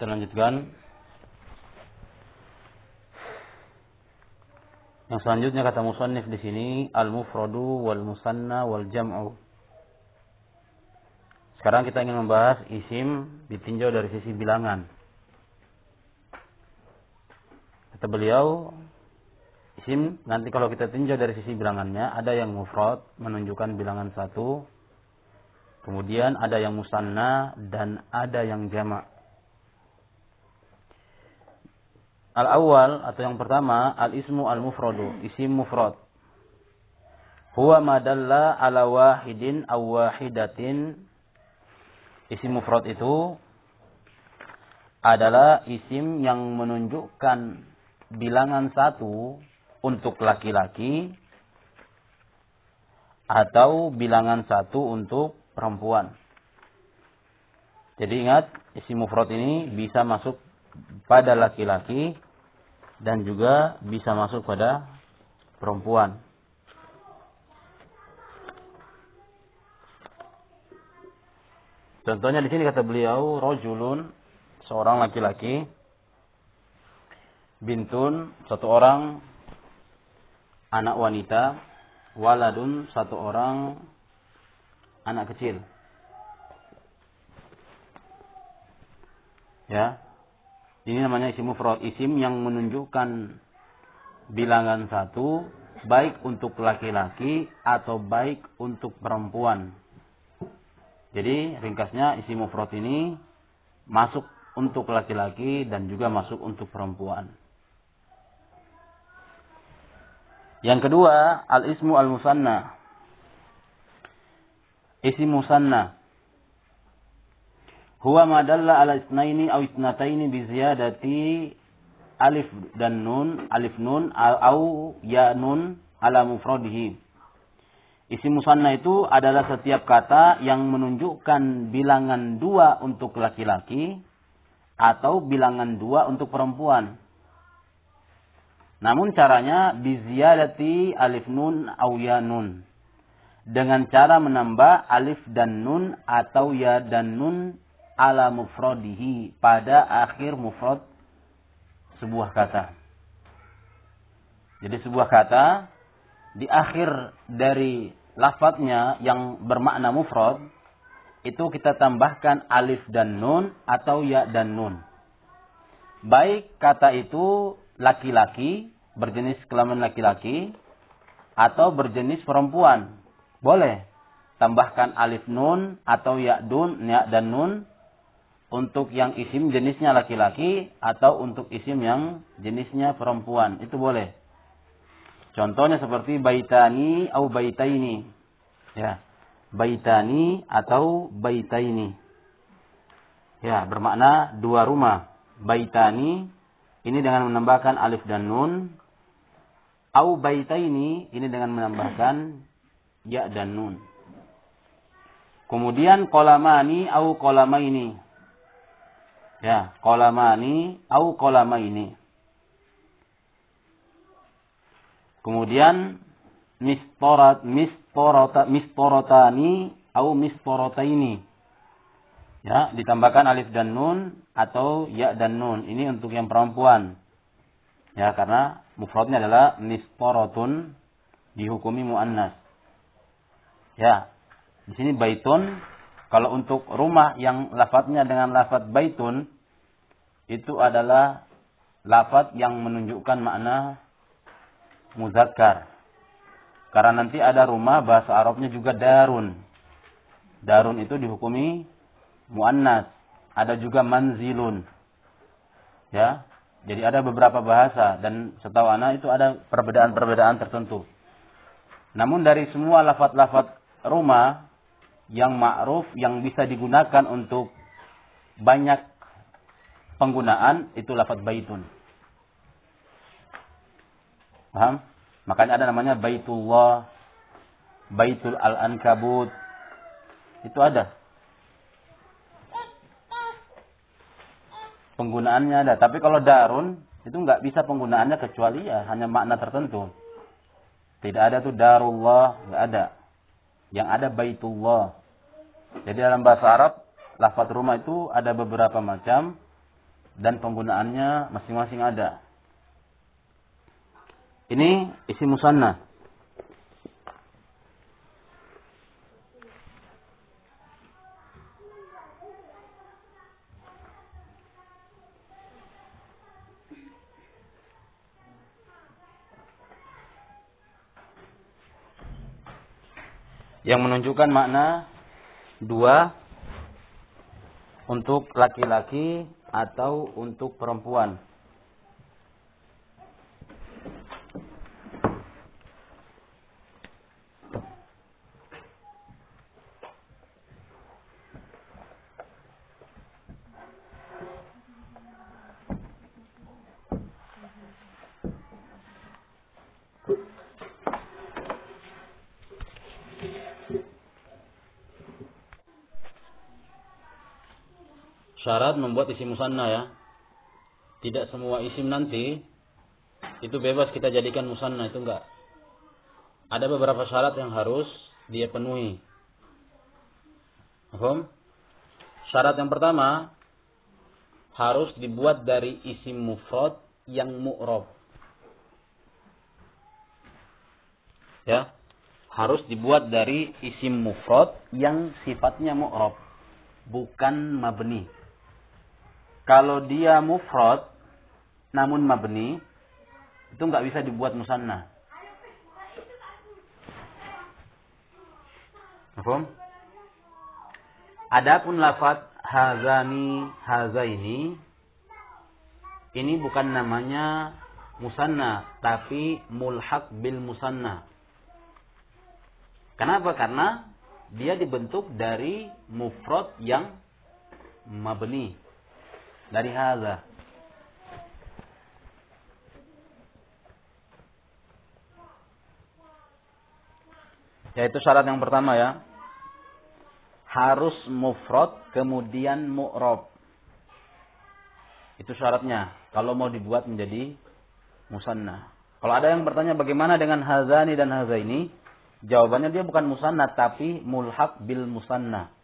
Kita lanjutkan. Yang selanjutnya kata musannif di sini al-mufradu wal musanna wal jam'u. Sekarang kita ingin membahas isim ditinjau dari sisi bilangan. Kata beliau, isim nanti kalau kita tinjau dari sisi bilangannya ada yang mufrad menunjukkan bilangan satu, kemudian ada yang musanna dan ada yang jamak. Al-awwal atau yang pertama al-ismu al-mufradu, isim mufrad. Huwa madalla ala wahidin aw wahidatin. Isim mufrad itu adalah isim yang menunjukkan bilangan satu untuk laki-laki atau bilangan satu untuk perempuan. Jadi ingat, isim mufrad ini bisa masuk pada laki-laki dan juga bisa masuk pada perempuan. Contohnya di sini kata beliau, rojulun, seorang laki-laki, bintun, satu orang anak wanita, waladun, satu orang anak kecil. Ya, ini namanya isim mufrad, isim yang menunjukkan bilangan satu, baik untuk laki-laki atau baik untuk perempuan. Jadi ringkasnya isim mufrad ini masuk untuk laki-laki dan juga masuk untuk perempuan. Yang kedua, al-ismu al-musanna. Isim musanna huwa madalla ala isnaini aw isnataini bi ziyadati alif dan nun, alif nun au ya nun ala mufradihi. Isim musanna itu adalah setiap kata yang menunjukkan bilangan dua untuk laki-laki atau bilangan dua untuk perempuan. Namun caranya biziyadati alif nun au ya nun. Dengan cara menambah alif dan nun atau ya dan nun ala mufradihi pada akhir mufrad sebuah kata. Jadi sebuah kata di akhir dari lafadznya yang bermakna mufrad itu kita tambahkan alif dan nun atau ya dan nun. Baik kata itu laki-laki, berjenis kelamin laki-laki atau berjenis perempuan. Boleh tambahkan alif nun atau ya dun ya dan nun untuk yang isim jenisnya laki-laki atau untuk isim yang jenisnya perempuan. Itu boleh. Contohnya seperti baitani atau baitaini. Ya. Baitani atau baitaini. Ya, bermakna dua rumah. Baitani ini dengan menambahkan alif dan nun. Au baitaini ini dengan menambahkan ya dan nun. Kemudian kolamani au kolamaini Ya, kolamani au kolamaini. Kemudian mistorat mistorota mistorotani au mistorotaini. Ya, ditambahkan alif dan nun atau ya dan nun. Ini untuk yang perempuan. Ya, karena mufradnya adalah mistorotun dihukumi muannas. Ya, di sini baitun kalau untuk rumah yang lafadznya dengan lafadz baitun, itu adalah lafadz yang menunjukkan makna muzakkar. Karena nanti ada rumah bahasa Arabnya juga darun. Darun itu dihukumi muannas. Ada juga manzilun. Ya. Jadi ada beberapa bahasa dan setahu anak itu ada perbedaan-perbedaan tertentu. Namun dari semua lafadz-lafadz rumah yang ma'ruf yang bisa digunakan untuk banyak penggunaan itu lafaz baitun. Paham? Makanya ada namanya Baitullah, Baitul Al-Ankabut. Itu ada. Penggunaannya ada. Tapi kalau darun, itu nggak bisa penggunaannya kecuali ya hanya makna tertentu. Tidak ada tuh darullah, nggak ada. Yang ada Baitullah. Jadi dalam bahasa Arab, lafaz rumah itu ada beberapa macam. dan penggunaannya masing-masing ada. Ini isi musanna. yang menunjukkan makna dua untuk laki-laki atau untuk perempuan. Syarat membuat isim musanna ya. Tidak semua isim nanti itu bebas kita jadikan musanna itu enggak. Ada beberapa syarat yang harus dia penuhi. Paham? Syarat yang pertama harus dibuat dari isim mufrad yang mu'rab. Ya. Harus dibuat dari isim mufrad yang sifatnya mu'rab, bukan mabni. Kalau dia mufrad namun mabni itu nggak bisa dibuat musanna. Paham? Adapun lafaz hazani hazaini ini bukan namanya musanna tapi mulhaq bil musanna. Kenapa? Karena dia dibentuk dari mufrad yang mabni dari haza. Yaitu syarat yang pertama ya. Harus mufrad kemudian mu'rob. Itu syaratnya. Kalau mau dibuat menjadi musanna. Kalau ada yang bertanya bagaimana dengan hazani dan hazaini, jawabannya dia bukan musanna tapi mulhaq bil musanna.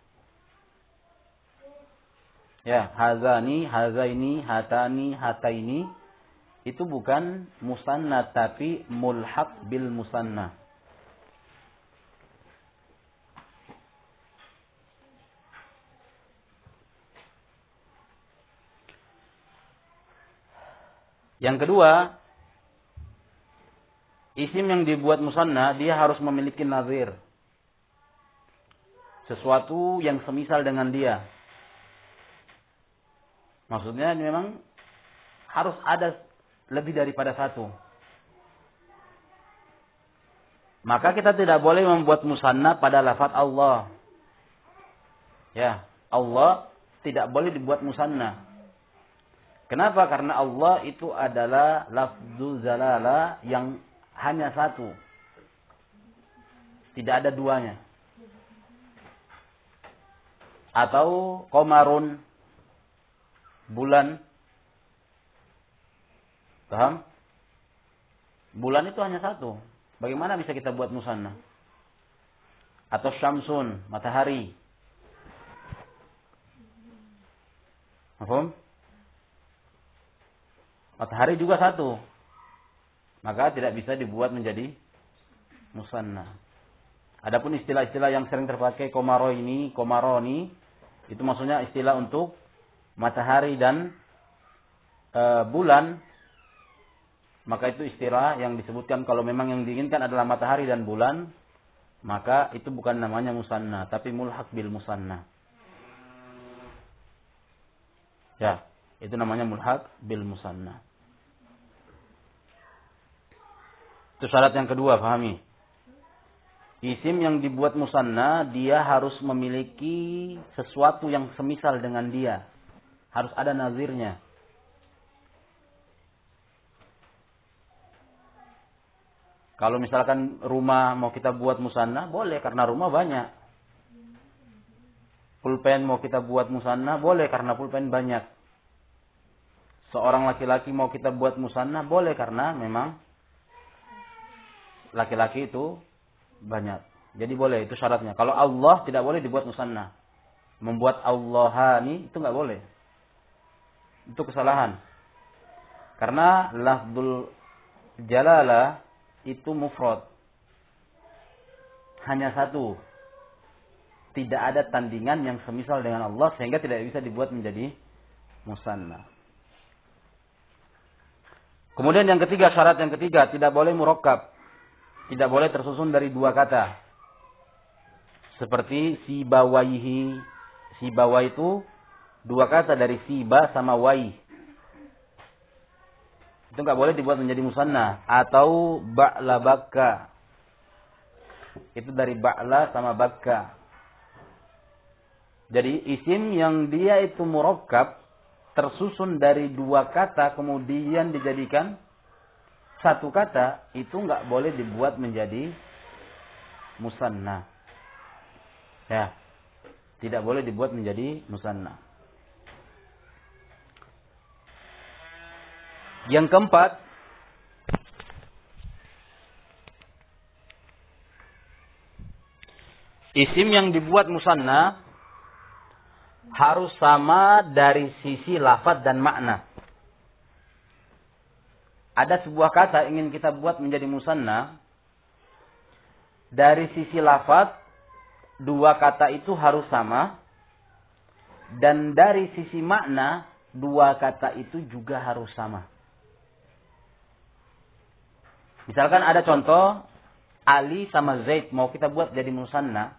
Ya, hazani, hazaini, hatani, hataini itu bukan musanna tapi mulhaq bil musanna. Yang kedua, isim yang dibuat musanna dia harus memiliki nazir. Sesuatu yang semisal dengan dia. Maksudnya memang harus ada lebih daripada satu. Maka kita tidak boleh membuat musanna pada lafaz Allah. Ya, Allah tidak boleh dibuat musanna. Kenapa? Karena Allah itu adalah lafzu zalala yang hanya satu. Tidak ada duanya. Atau komarun bulan. Paham? Bulan itu hanya satu. Bagaimana bisa kita buat musanna? Atau syamsun, matahari. Paham? Matahari juga satu. Maka tidak bisa dibuat menjadi musanna. Adapun istilah-istilah yang sering terpakai komaro ini, komaro ini, itu maksudnya istilah untuk matahari dan e, bulan maka itu istilah yang disebutkan kalau memang yang diinginkan adalah matahari dan bulan maka itu bukan namanya musanna tapi mulhaq bil musanna. Ya itu namanya mulhaq bil musanna. Itu syarat yang kedua pahami? Isim yang dibuat musanna, dia harus memiliki sesuatu yang semisal dengan dia. Harus ada nazirnya. Kalau misalkan rumah mau kita buat musanna, boleh karena rumah banyak. Pulpen mau kita buat musanna, boleh karena pulpen banyak. Seorang laki-laki mau kita buat musanna, boleh karena memang laki-laki itu banyak. Jadi boleh, itu syaratnya. Kalau Allah tidak boleh dibuat musanna. Membuat Allahani itu nggak boleh. Itu kesalahan. Karena lafzul jalala itu mufrad. Hanya satu. Tidak ada tandingan yang semisal dengan Allah sehingga tidak bisa dibuat menjadi musanna. Kemudian yang ketiga, syarat yang ketiga, tidak boleh murokkab. Tidak boleh tersusun dari dua kata. Seperti si bawaihi. Si bawa itu dua kata dari siba sama wai. Itu nggak boleh dibuat menjadi musanna. Atau ba'la bakka. Itu dari ba'la sama bakka. Jadi isim yang dia itu murokkab tersusun dari dua kata kemudian dijadikan satu kata itu nggak boleh dibuat menjadi musanna. Ya. Tidak boleh dibuat menjadi musanna. Yang keempat, isim yang dibuat musanna harus sama dari sisi lafaz dan makna. Ada sebuah kata ingin kita buat menjadi musanna. Dari sisi lafaz, dua kata itu harus sama. Dan dari sisi makna, dua kata itu juga harus sama. Misalkan ada contoh, Ali sama Zaid mau kita buat jadi musanna.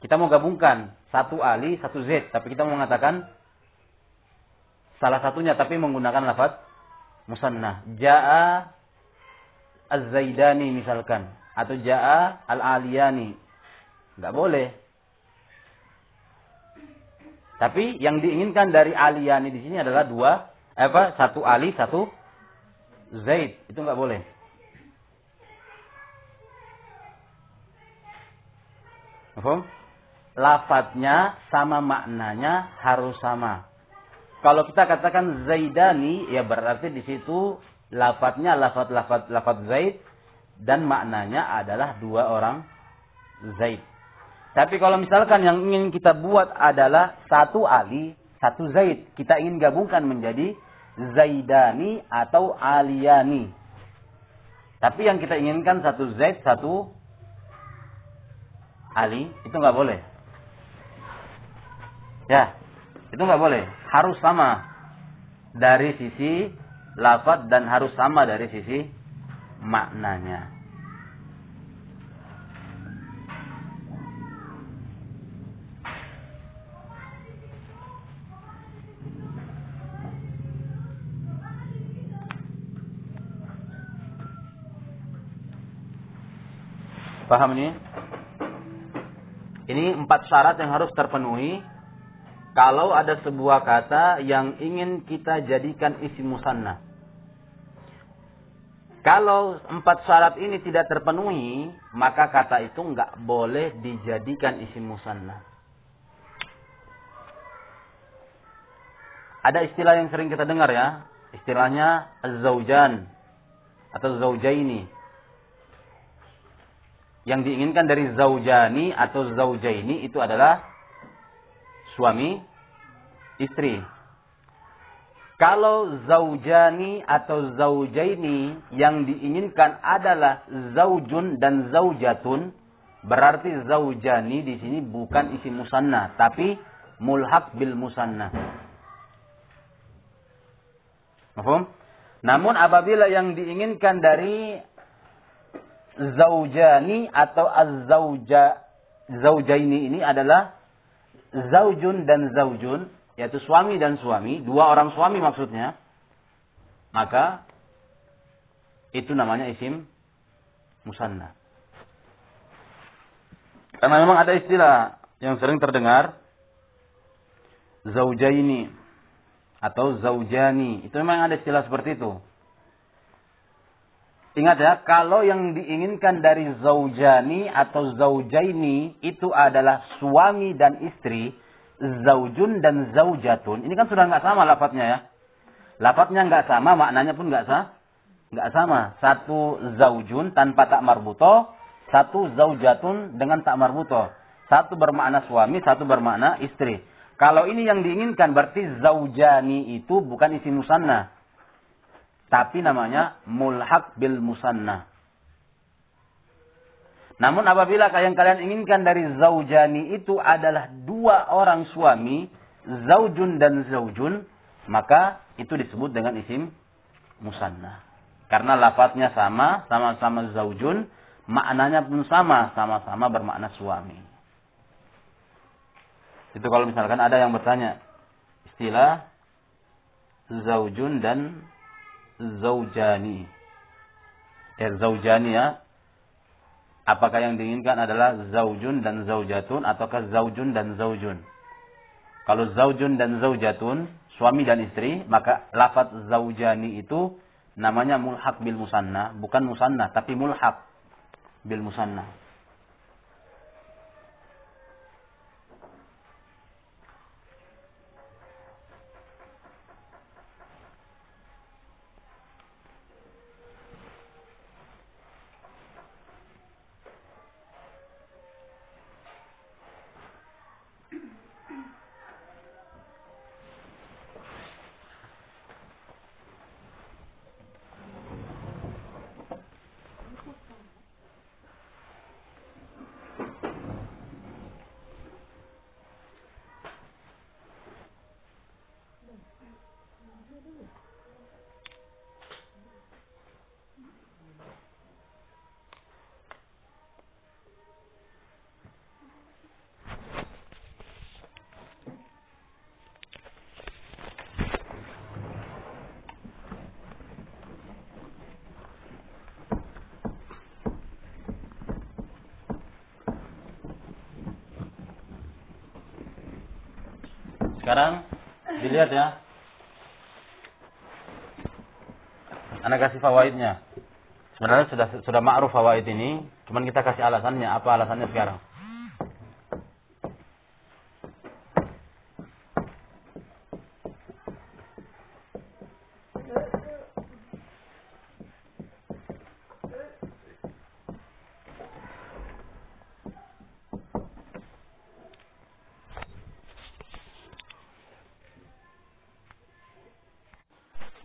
Kita mau gabungkan satu Ali, satu Z, tapi kita mau mengatakan salah satunya tapi menggunakan lafaz musanna. Jaa Az-Zaidani misalkan atau jaa Al-Aliyani. Enggak boleh. Tapi yang diinginkan dari Aliyani di sini adalah dua apa? Satu Ali, satu Zaid. Itu enggak boleh. Paham? lafadznya sama maknanya harus sama. Kalau kita katakan Zaidani, ya berarti di situ lafadznya lafadz lafadz lafadz Zaid dan maknanya adalah dua orang Zaid. Tapi kalau misalkan yang ingin kita buat adalah satu Ali, satu Zaid, kita ingin gabungkan menjadi Zaidani atau Aliyani. Tapi yang kita inginkan satu Zaid, satu Ali, itu nggak boleh. Ya, itu nggak boleh. Harus sama dari sisi lafaz dan harus sama dari sisi maknanya. Paham ini? Ini empat syarat yang harus terpenuhi kalau ada sebuah kata yang ingin kita jadikan isi musanna. Kalau empat syarat ini tidak terpenuhi, maka kata itu nggak boleh dijadikan isi musanna. Ada istilah yang sering kita dengar ya, istilahnya zaujan atau zaujaini. Yang diinginkan dari zaujani atau zaujaini itu adalah suami istri. Kalau zaujani atau zaujaini yang diinginkan adalah zaujun dan zaujatun, berarti zaujani di sini bukan isi musanna, tapi mulhak bil musanna. Mahfum? Namun apabila yang diinginkan dari zaujani atau az-zauja zaujaini ini adalah zaujun dan zaujun, yaitu suami dan suami, dua orang suami maksudnya, maka itu namanya isim musanna. Karena memang ada istilah yang sering terdengar zaujaini atau zaujani. Itu memang ada istilah seperti itu. Ingat ya, kalau yang diinginkan dari zaujani atau zaujaini itu adalah suami dan istri, zaujun dan zaujatun. Ini kan sudah nggak sama lafadznya ya. Lafadznya nggak sama, maknanya pun nggak sama. Nggak sama. Satu zaujun tanpa tak marbuto, satu zaujatun dengan tak marbuto. Satu bermakna suami, satu bermakna istri. Kalau ini yang diinginkan berarti zaujani itu bukan isi musanna. Tapi namanya mulhaq bil musanna. Namun apabila yang kalian inginkan dari zaujani itu adalah dua orang suami, zaujun dan zaujun, maka itu disebut dengan isim musanna. Karena lafadznya sama, sama-sama zaujun, maknanya pun sama, sama-sama bermakna suami. Itu kalau misalkan ada yang bertanya, istilah zaujun dan zaujani. Eh, zaujani ya. Apakah yang diinginkan adalah zaujun dan zaujatun ataukah zaujun dan zaujun? Kalau zaujun dan zaujatun, suami dan istri, maka lafaz zaujani itu namanya mulhaq bil musanna, bukan musanna tapi mulhaq bil musanna. Sekarang dilihat ya. Anda kasih fawaidnya. Sebenarnya sudah sudah ma'ruf fawaid ini, cuman kita kasih alasannya. Apa alasannya sekarang?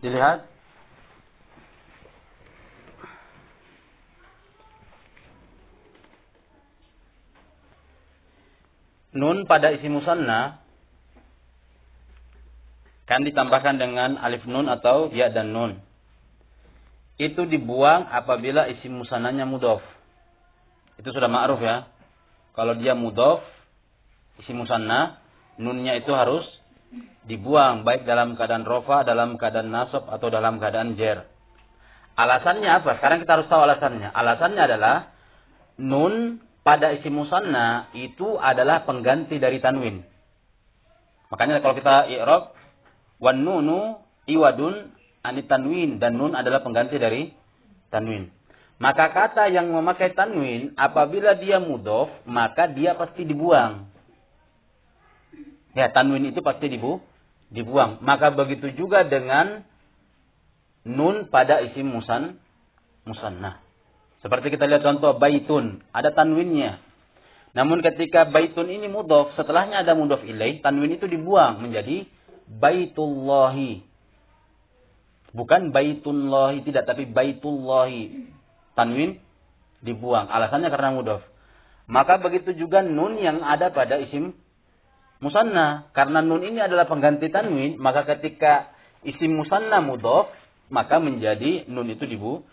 Dilihat. Nun pada isi musanna kan ditambahkan dengan alif nun atau ya dan nun. Itu dibuang apabila isi musananya mudof. Itu sudah ma'ruf ya. Kalau dia mudof, isi musanna, nunnya itu harus dibuang baik dalam keadaan rofa, dalam keadaan nasab atau dalam keadaan jer. Alasannya apa? Sekarang kita harus tahu alasannya. Alasannya adalah nun pada isi musanna itu adalah pengganti dari tanwin. Makanya kalau kita i'rab wan nunu iwadun anit tanwin dan nun adalah pengganti dari tanwin. Maka kata yang memakai tanwin apabila dia mudof maka dia pasti dibuang. Ya, tanwin itu pasti dibu dibuang. Maka begitu juga dengan nun pada isim musan musanna. Seperti kita lihat contoh baitun, ada tanwinnya. Namun ketika baitun ini mudhof, setelahnya ada mudhof ilaih, tanwin itu dibuang menjadi baitullahi. Bukan baitullahi tidak, tapi baitullahi. Tanwin dibuang. Alasannya karena mudhof. Maka begitu juga nun yang ada pada isim musanna. Karena nun ini adalah pengganti tanwin, maka ketika isim musanna mudhof, maka menjadi nun itu dibu,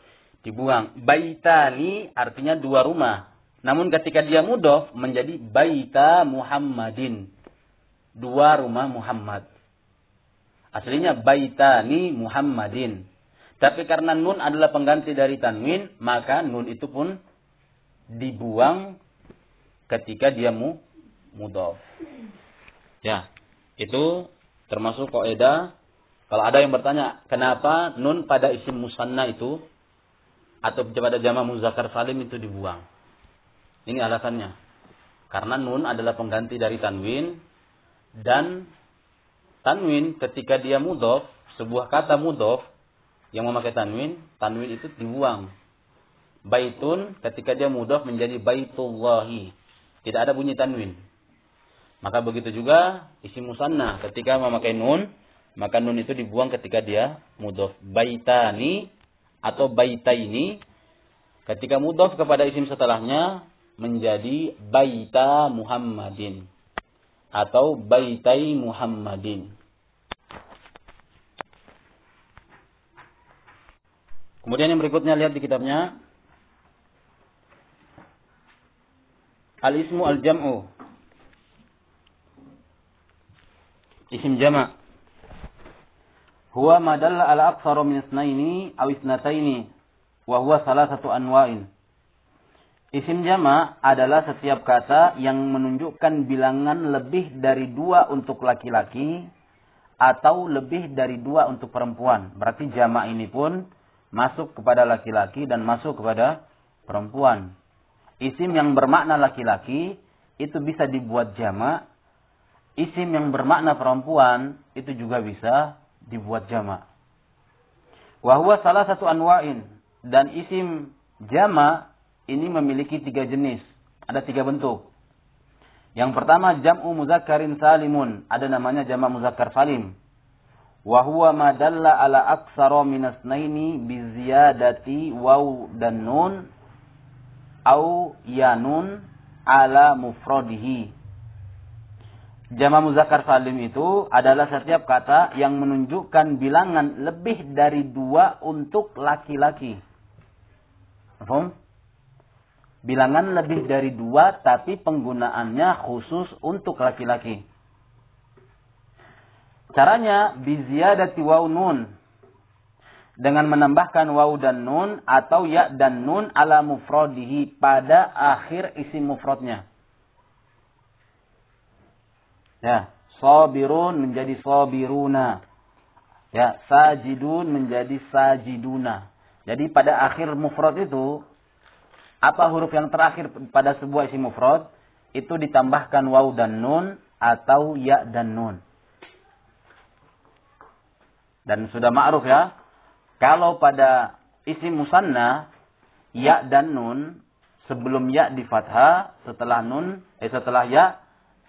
dibuang. Baitani artinya dua rumah. Namun ketika dia mudhof menjadi baita Muhammadin. Dua rumah Muhammad. Aslinya baitani Muhammadin. Tapi karena nun adalah pengganti dari tanwin, maka nun itu pun dibuang ketika dia mu mudhof. Ya, itu termasuk kaidah. Kalau ada yang bertanya, kenapa nun pada isim musanna itu atau pada jama muzakkar salim itu dibuang? Ini alasannya. Karena nun adalah pengganti dari tanwin dan tanwin ketika dia mudhof, sebuah kata mudhof yang memakai tanwin, tanwin itu dibuang. Baitun ketika dia mudhof menjadi baitullahi. Tidak ada bunyi tanwin. Maka begitu juga isim musanna ketika memakai nun, maka nun itu dibuang ketika dia mudhof. Baitani atau baitaini ketika mudhof kepada isim setelahnya menjadi baita Muhammadin atau baitai Muhammadin. Kemudian yang berikutnya lihat di kitabnya. Al-ismu al-jam'u. Isim jama' huwa ma dalla ala aktsaru min isnaini aw isnataini wa huwa satu anwa'in. Isim jama adalah setiap kata yang menunjukkan bilangan lebih dari dua untuk laki-laki atau lebih dari dua untuk perempuan. Berarti jama ini pun masuk kepada laki-laki dan masuk kepada perempuan. Isim yang bermakna laki-laki itu bisa dibuat jama. Isim yang bermakna perempuan itu juga bisa dibuat jama. Wahwa salah satu anwa'in. Dan isim jama ini memiliki tiga jenis. Ada tiga bentuk. Yang pertama jam'u muzakkarin salimun. Ada namanya jama muzakkar salim. Wahwa madalla ala aksara minasnaini biziyadati waw dan nun. Au yanun ala mufrodihi. Jama muzakkar salim itu adalah setiap kata yang menunjukkan bilangan lebih dari dua untuk laki-laki. Paham? Bilangan lebih dari dua tapi penggunaannya khusus untuk laki-laki. Caranya biziyadati waw nun. Dengan menambahkan waw dan nun atau ya dan nun ala mufrodihi pada akhir isi mufrodnya. Ya, sabirun menjadi sabiruna. Ya, sajidun menjadi sajiduna. Jadi pada akhir mufrad itu apa huruf yang terakhir pada sebuah isim mufrad itu ditambahkan waw dan nun atau ya dan nun. Dan sudah ma'ruf ya. Kalau pada isim musanna ya dan nun sebelum ya di fathah, setelah nun eh setelah ya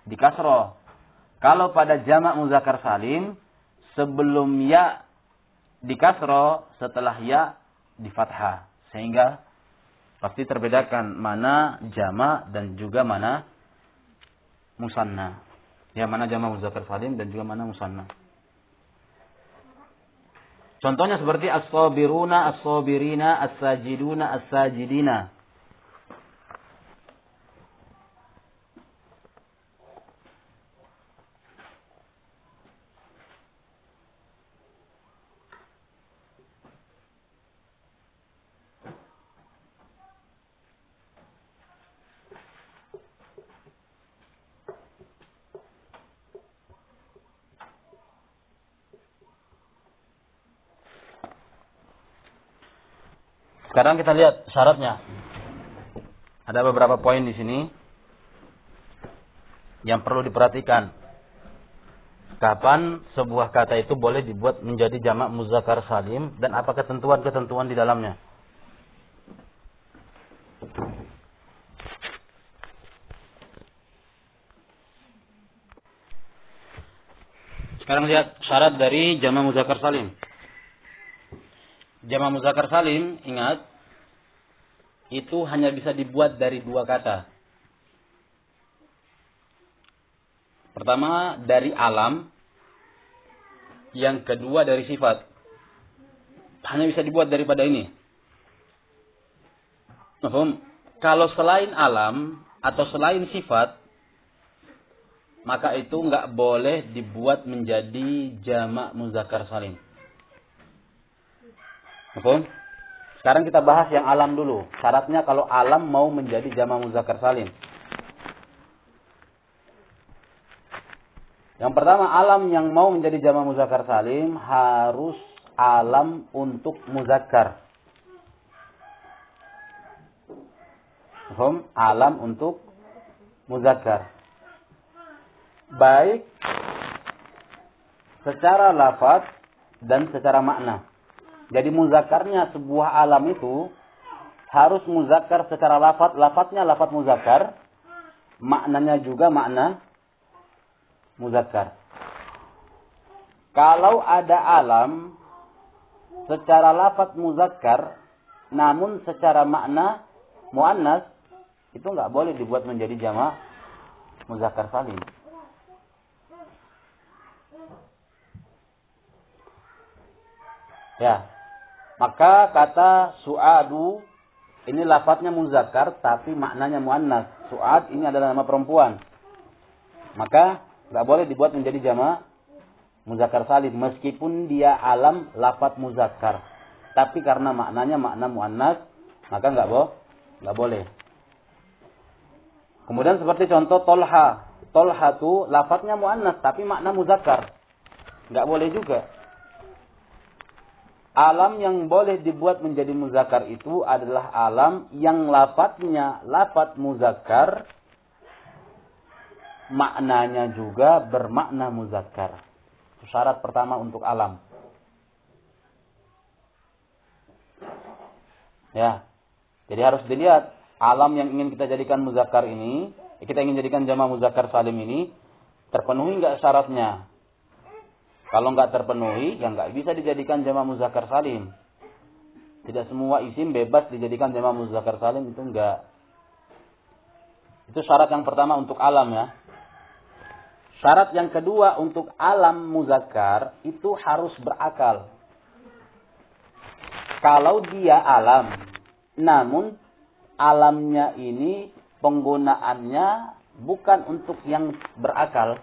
di kasroh. Kalau pada jamak muzakkar salim sebelum ya di kasro setelah ya di fathah sehingga pasti terbedakan mana jamak dan juga mana musanna. Ya mana jamak muzakkar salim dan juga mana musanna. Contohnya seperti as-sabiruna, as-sabirina, as-sajiduna, as-sajidina. Sekarang kita lihat syaratnya. Ada beberapa poin di sini yang perlu diperhatikan. Kapan sebuah kata itu boleh dibuat menjadi jamak muzakkar salim dan apa ketentuan-ketentuan di dalamnya? Sekarang lihat syarat dari jamak muzakkar salim. Jama muzakkar salim, ingat, itu hanya bisa dibuat dari dua kata. Pertama dari alam, yang kedua dari sifat. Hanya bisa dibuat daripada ini. Mahfum? Kalau selain alam atau selain sifat, maka itu nggak boleh dibuat menjadi jamak muzakkar salim. Oke. Sekarang kita bahas yang alam dulu. Syaratnya kalau alam mau menjadi jama muzakkar salim. Yang pertama alam yang mau menjadi jama muzakkar salim harus alam untuk muzakkar. Alam untuk muzakkar. Baik secara lafaz dan secara makna. Jadi muzakarnya sebuah alam itu harus muzakar secara lafat. Lafatnya lafat muzakar. Maknanya juga makna muzakkar. Kalau ada alam secara lafaz muzakkar namun secara makna muannas itu nggak boleh dibuat menjadi jama' muzakkar salim. Ya. Maka kata su'adu ini lafadznya muzakkar tapi maknanya muannas. Su'ad ini adalah nama perempuan. Maka nggak boleh dibuat menjadi jama' muzakkar salim meskipun dia alam lafadz muzakkar. Tapi karena maknanya makna muannas, maka nggak boh, nggak boleh. Kemudian seperti contoh tolha. Tolha itu lafadznya muannas tapi makna muzakkar. Nggak boleh juga. Alam yang boleh dibuat menjadi muzakkar itu adalah alam yang lafadznya lafadz muzakkar maknanya juga bermakna muzakkar. Syarat pertama untuk alam. Ya. Jadi harus dilihat alam yang ingin kita jadikan muzakkar ini, kita ingin jadikan jama muzakkar salim ini terpenuhi enggak syaratnya? Kalau enggak terpenuhi, ya enggak bisa dijadikan jama muzakkar salim. Tidak semua isim bebas dijadikan jama muzakkar salim itu enggak. Itu syarat yang pertama untuk alam ya. Syarat yang kedua untuk alam muzakkar itu harus berakal. Kalau dia alam, namun alamnya ini penggunaannya bukan untuk yang berakal,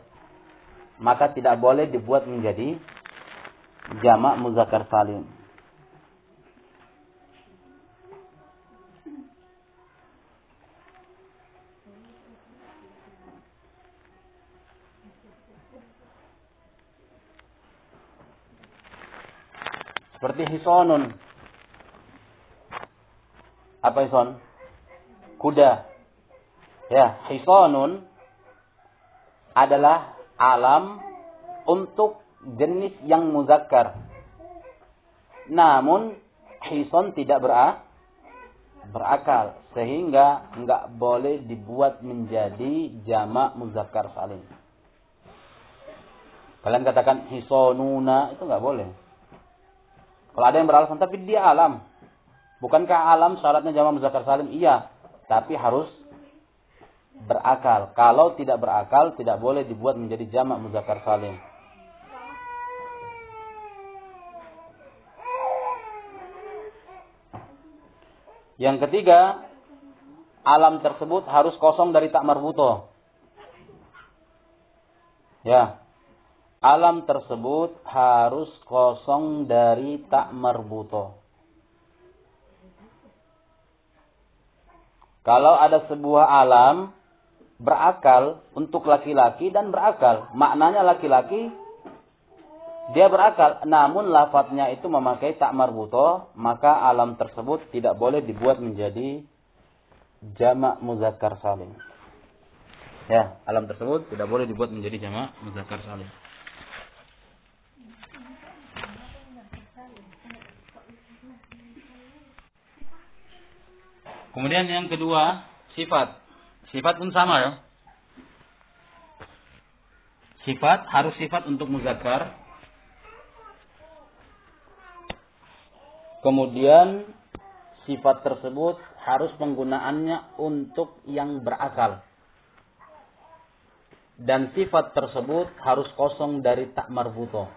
maka tidak boleh dibuat menjadi jamak muzakkar salim. Seperti hisonun. Apa hison? Kuda. Ya, hisonun adalah alam untuk jenis yang muzakkar. Namun hison tidak berak, berakal sehingga enggak boleh dibuat menjadi jamak muzakkar salim. Kalian katakan hisonuna itu enggak boleh. Kalau ada yang beralasan, tapi dia alam. Bukankah alam syaratnya jama muzakkar salim? Iya. Tapi harus berakal. Kalau tidak berakal, tidak boleh dibuat menjadi jamak muzakkar salim. Yang ketiga, alam tersebut harus kosong dari tak marbuto. Ya, alam tersebut harus kosong dari tak marbuto. Kalau ada sebuah alam berakal untuk laki-laki dan berakal, maknanya laki-laki dia berakal, namun lafadznya itu memakai tak marbuto, maka alam tersebut tidak boleh dibuat menjadi jamak muzakkar salim. Ya, alam tersebut tidak boleh dibuat menjadi jamak muzakkar salim. Kemudian yang kedua, sifat. Sifat pun sama ya. Sifat harus sifat untuk muzakkar. Kemudian sifat tersebut harus penggunaannya untuk yang berakal. Dan sifat tersebut harus kosong dari tak marbuto.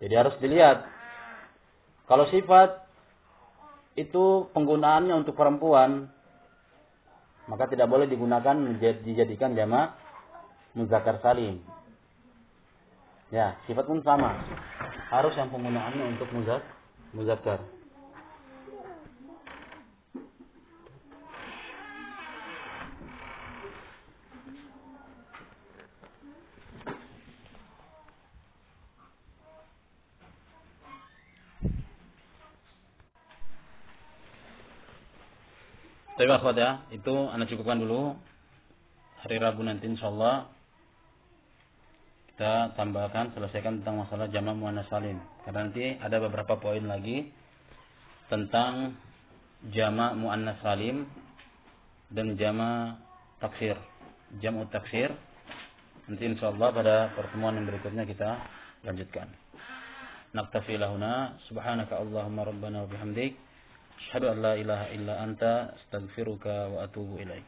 Jadi harus dilihat. Kalau sifat itu penggunaannya untuk perempuan maka tidak boleh digunakan dijadikan jama muzakkar salim. Ya, sifat pun sama. Harus yang penggunaannya untuk muzak muzakkar. Tapi akhwat ya, itu anda cukupkan dulu. Hari Rabu nanti insyaallah kita tambahkan selesaikan tentang masalah jama' muannas salim. Karena nanti ada beberapa poin lagi tentang jama' muannas salim dan jama' taksir. Jam'u taksir Nanti insyaallah pada pertemuan yang berikutnya kita lanjutkan. Naktafi lahuna subhanaka Allahumma rabbana wa bihamdik asyhadu an la ilaha illa anta astaghfiruka wa atubu ilaik.